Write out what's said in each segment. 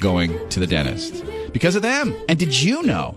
going to the dentist because of them. And did you know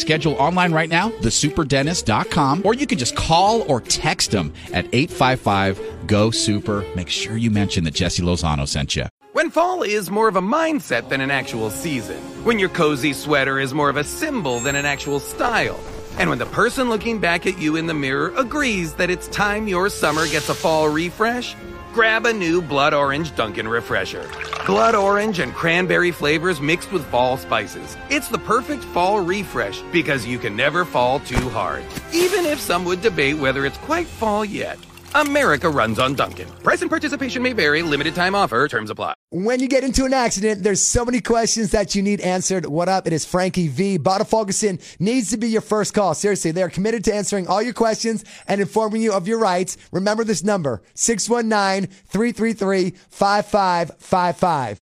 Schedule online right now, thesuperdentist.com, or you can just call or text them at 855 GO SUPER. Make sure you mention that Jesse Lozano sent you. When fall is more of a mindset than an actual season. When your cozy sweater is more of a symbol than an actual style. And when the person looking back at you in the mirror agrees that it's time your summer gets a fall refresh, grab a new Blood Orange Dunkin' Refresher. Blood Orange and cranberry flavors mixed with fall spices. It's the perfect fall refresh because you can never fall too hard. Even if some would debate whether it's quite fall yet. America runs on Dunkin'. Price and participation may vary. Limited time offer. Terms apply. When you get into an accident, there's so many questions that you need answered. What up? It is Frankie V. Bada Ferguson needs to be your first call. Seriously, they are committed to answering all your questions and informing you of your rights. Remember this number, 619-333-5555.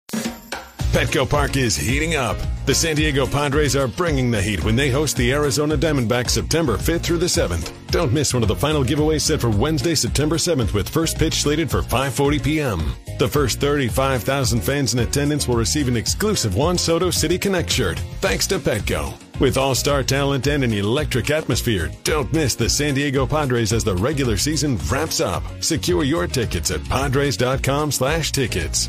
Petco Park is heating up. The San Diego Padres are bringing the heat when they host the Arizona Diamondbacks September 5th through the 7th. Don't miss one of the final giveaways set for Wednesday, September 7th with first pitch slated for 5:40 p.m. The first 35,000 fans in attendance will receive an exclusive Juan Soto City Connect shirt thanks to Petco. With all-star talent and an electric atmosphere, don't miss the San Diego Padres as the regular season wraps up. Secure your tickets at padres.com/tickets.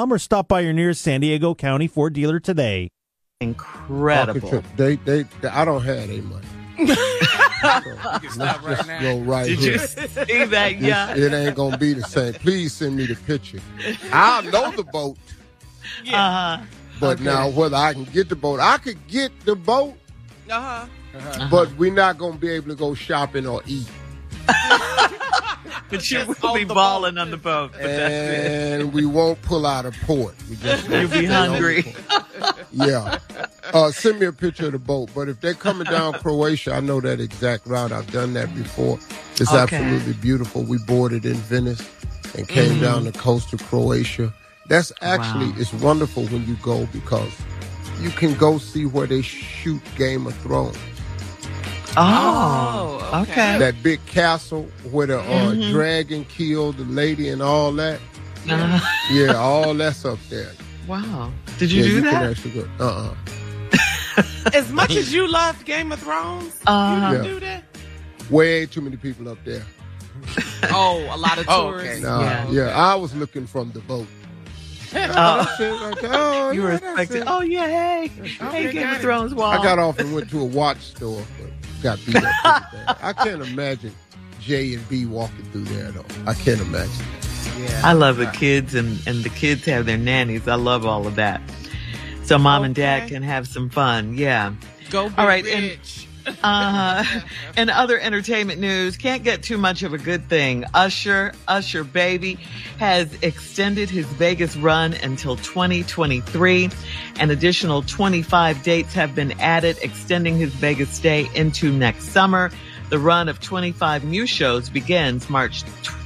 or stop by your nearest San Diego County Ford dealer today. Incredible. They, they, they, I don't have any money. so, let's just go right Did here. you see that? Yeah. It ain't gonna be the same. Please send me the picture. I know the boat, Uh-huh. but now whether I can get the boat, I could get the boat, Uh huh. but we're not gonna be able to go shopping or eat. But you will be the balling on the boat. But that's it. and we won't pull out of port. We just You'll be stay on the hungry. Yeah. Uh, send me a picture of the boat. But if they're coming down Croatia, I know that exact route. I've done that before. It's Okay. absolutely beautiful. We boarded in Venice and came Mm-hmm. down the coast of Croatia. That's actually Wow. it's wonderful when you go because you can go see where they shoot Game of Thrones. Oh, Oh, okay. okay. That big castle where the uh, Mm-hmm. dragon killed the lady and all that. Uh, Yeah, all that's up there. wow. Did you yeah, do you that? can actually go. Uh uh As much as you love Game of Thrones, Uh-huh. you Yeah. do that. Way too many people up there. Oh, a lot of Oh, tourists. okay. Nah, Yeah. yeah. I was looking from the boat. Oh. That's it right there. Oh, You were yeah, expecting, oh, yeah, hey. Hey, Game of. Thrones wall. I got off and went to a watch store, but got beat up. I can't imagine J and B walking through there though. I can't imagine. Yeah. I love the kids and, and the kids have their nannies. I love all of that. So mom and dad can have some fun. Yeah. Go be All right, and- rich. Uh, and other entertainment news, can't get too much of a good thing. Usher, Usher Baby, has extended his Vegas run until 2023. An additional 25 dates have been added, extending his Vegas stay into next summer. The run of 25 new shows begins March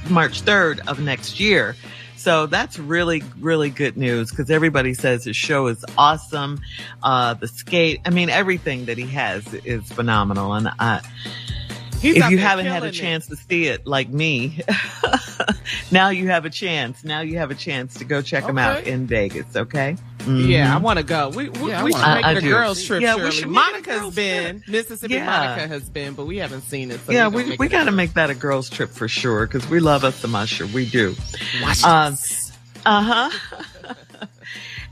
March 3rd of next year. So that's really, really good news because everybody says his show is awesome. Uh, the skate, I mean, everything that he has is phenomenal. And uh, He's if you haven't had a killing it. chance to see it like me, now you have a chance. Now you have a chance to go check him out in Vegas. Okay. Yeah, I Mhm. want to go. We we, Yeah, we should make go. it I a girls trip. Yeah, we Shirley. should make it Monica's girls been Mississippi. Yeah. Monica has been, but we haven't seen it. So yeah, we, we, we got to make that a girls trip for sure because we love us some Usher. We do. Watch Um, this. Uh huh.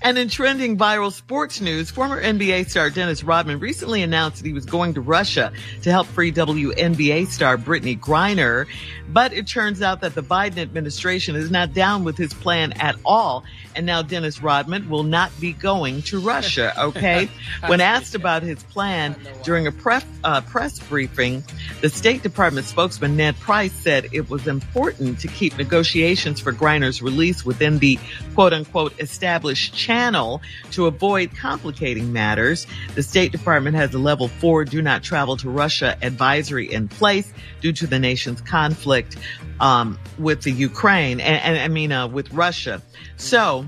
And in trending viral sports news, former NBA star Dennis Rodman recently announced that he was going to Russia to help free WNBA star Brittney Griner. But it turns out that the Biden administration is not down with his plan at all. And now Dennis Rodman will not be going to Russia. Okay. when asked about his plan during a pref, uh, press briefing, the State Department spokesman Ned Price said it was important to keep negotiations for Griner's release within the quote unquote established channel to avoid complicating matters. The State Department has a level four do not travel to Russia advisory in place due to the nation's conflict um, with the Ukraine and, and I mean uh, with Russia. So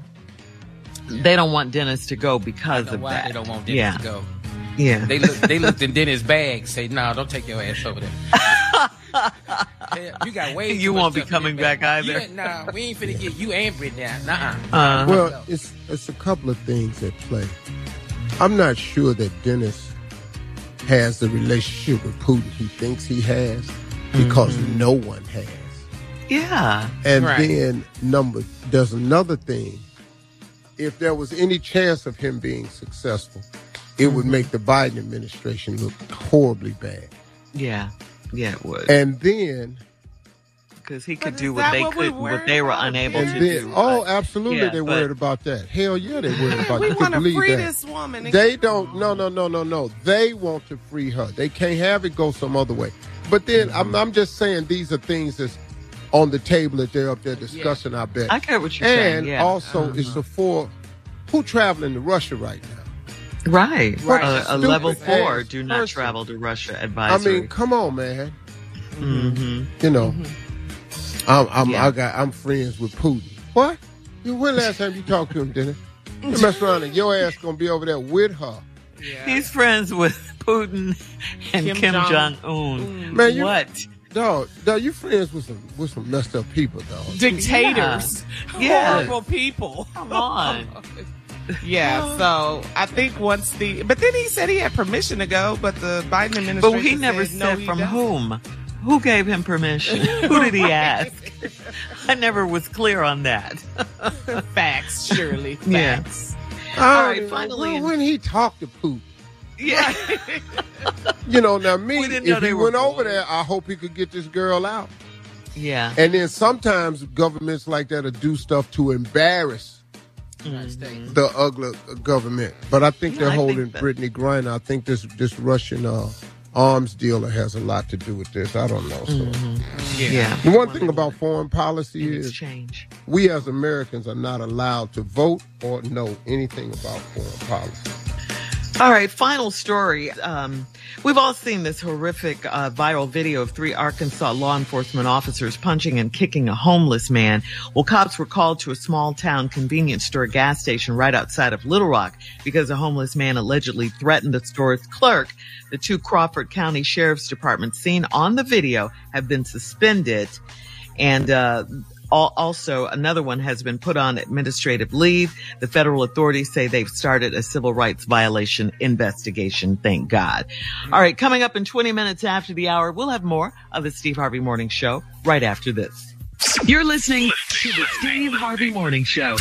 they don't want Dennis to go because know of why that. they don't want Dennis yeah. to go. Yeah. They look, they looked in Dennis' bag, say, "No, don't take your ass over there." You got way. You too won't be stuff coming back either. You ain't- nah, we ain't finna get you and Brittney out. Nah, Uh, Well, it's it's a couple of things at play. I'm not sure that Dennis has the relationship with Putin he thinks he has because Mm-hmm. no one has. yeah. And Right. then number there's another thing. If there was any chance of him being successful, it would mm-hmm. make the Biden administration look horribly bad. Yeah. Yeah, it would. And then Because he could do what they what couldn't, what they were unable and to then do. oh but- absolutely yeah, they but- worried about that. Hell yeah, they worried about we it. Want to free that. this woman. They don't. No, no, no, no, no. They want to free her. They can't have it go some other way. But then mm-hmm. I'm, I'm just saying these are things that's on the table that they're up there discussing. I bet. I get what you're saying. and Yeah. also, Uh-huh. it's the four who traveling to Russia right now. right. What A, a level four do not person. travel to Russia Advisory. I mean, come on, man. hmm You know, I'm, I'm, Yeah. I got, I'm friends with Putin. What? You when last time you talked to him, Dennis? You mess around and your ass gonna be over there with her. He's friends with Putin and Kim, Kim Jong Jong- Un. Man, you- what? Dog, dog, you friends with some with some messed up people, dog. dictators, Yeah. horrible people. Come on. Yeah, so I think once the, but then he said he had permission to go, but the Biden administration. But he never said, said he from doesn't. whom. Who gave him permission? Who did he ask? I never was clear on that. Facts, surely. Yeah. Facts. Oh, All right, finally When, when he talked to Putin, Yeah. You know, now me, We if he were went over there, I hope he could get this girl out. Yeah. And then sometimes governments like that will do stuff to embarrass the ugly government. But I think Yeah, they're I think holding that- Brittney Griner. I think this this Russian uh, arms dealer has a lot to do with this. I don't know. So. Mm-hmm. Yeah. The one thing about foreign policy In is exchange. we as Americans are not allowed to vote or know anything about foreign policy. All right, final story. Um, we've all seen this horrific uh, viral video of three Arkansas law enforcement officers punching and kicking a homeless man. Well, cops were called to a small town convenience store gas station right outside of Little Rock because a homeless man allegedly threatened the store's clerk. The two Crawford County Sheriff's Departments seen on the video have been suspended. And, uh, also, another one has been put on administrative leave. The federal authorities say they've started a civil rights violation investigation. Thank God. All right. Coming up in 20 minutes after the hour, we'll have more of the Steve Harvey Morning Show right after this. You're listening to the Steve Harvey Morning Show.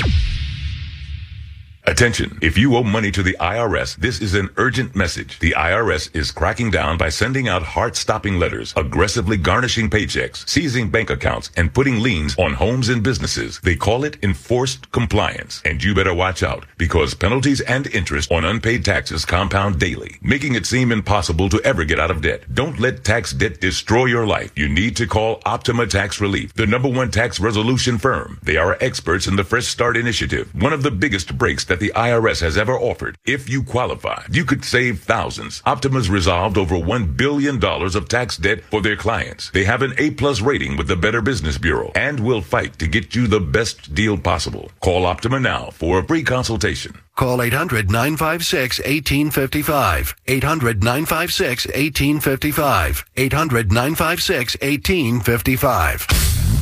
Attention. If you owe money to the IRS, this is an urgent message. The IRS is cracking down by sending out heart-stopping letters, aggressively garnishing paychecks, seizing bank accounts, and putting liens on homes and businesses. They call it enforced compliance. And you better watch out because penalties and interest on unpaid taxes compound daily, making it seem impossible to ever get out of debt. Don't let tax debt destroy your life. You need to call Optima Tax Relief, the number one tax resolution firm. They are experts in the Fresh Start Initiative, one of the biggest breaks that the IRS has ever offered. If you qualify, you could save thousands. Optima's resolved over $1 billion of tax debt for their clients. They have an A plus rating with the Better Business Bureau and will fight to get you the best deal possible. Call Optima now for a free consultation. Call 800 956 1855. 800 956 1855. 800 956 1855.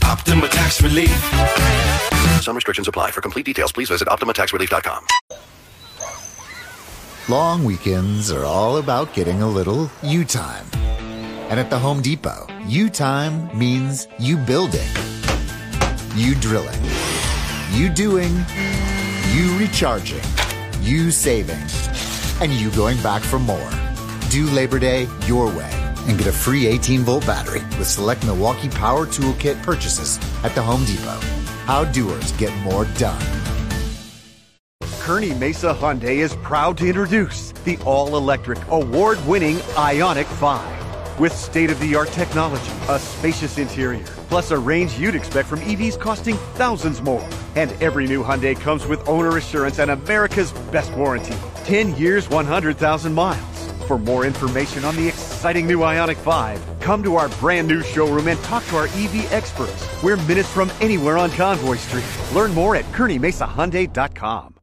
Optima Tax Relief. Some restrictions apply. For complete details, please visit OptimaTaxRelief.com. Long weekends are all about getting a little you time. And at the Home Depot, you time means you building, you drilling, you doing, you recharging, you saving, and you going back for more. Do Labor Day your way and get a free 18 volt battery with select Milwaukee Power Toolkit purchases at the Home Depot. How doers get more done. Kearny Mesa Hyundai is proud to introduce the all electric, award winning Ioniq 5. With state of the art technology, a spacious interior, plus a range you'd expect from EVs costing thousands more. And every new Hyundai comes with owner assurance and America's best warranty 10 years, 100,000 miles. For more information on the exciting new Ioniq 5, come to our brand new showroom and talk to our EV experts. We're minutes from anywhere on Convoy Street. Learn more at KearnyMesaHyundai.com.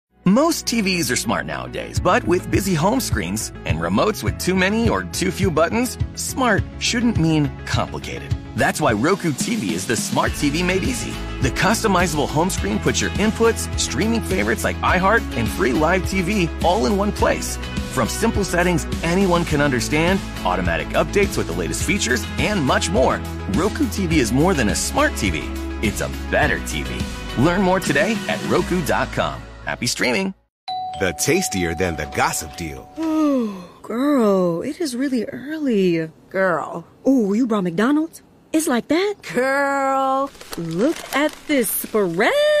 Most TVs are smart nowadays, but with busy home screens and remotes with too many or too few buttons, smart shouldn't mean complicated. That's why Roku TV is the smart TV made easy. The customizable home screen puts your inputs, streaming favorites like iHeart, and free live TV all in one place. From simple settings anyone can understand, automatic updates with the latest features, and much more, Roku TV is more than a smart TV. It's a better TV. Learn more today at Roku.com. Happy streaming. The tastier than the gossip deal. Ooh, girl, it is really early. Girl. Ooh, you brought McDonald's? It's like that? Girl. Look at this spread.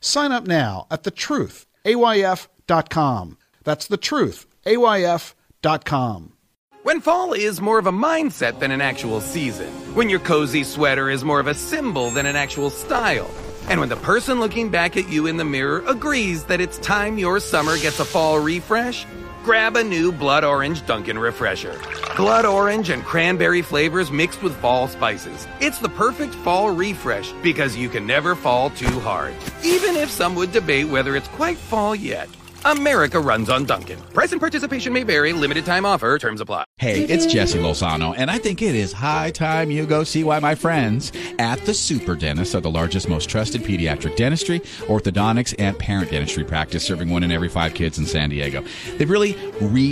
Sign up now at thetruthayf.com. That's thetruthayf.com. When fall is more of a mindset than an actual season. When your cozy sweater is more of a symbol than an actual style. And when the person looking back at you in the mirror agrees that it's time your summer gets a fall refresh, grab a new Blood Orange Dunkin' Refresher. Blood Orange and cranberry flavors mixed with fall spices. It's the perfect fall refresh because you can never fall too hard. Even if some would debate whether it's quite fall yet. America runs on Dunkin'. Price and participation may vary. Limited time offer. Terms apply. Hey, it's Jesse Lozano, and I think it is high time you go see why my friends at the Super Dentist are the largest, most trusted pediatric dentistry, orthodontics, and parent dentistry practice, serving one in every five kids in San Diego. They've really re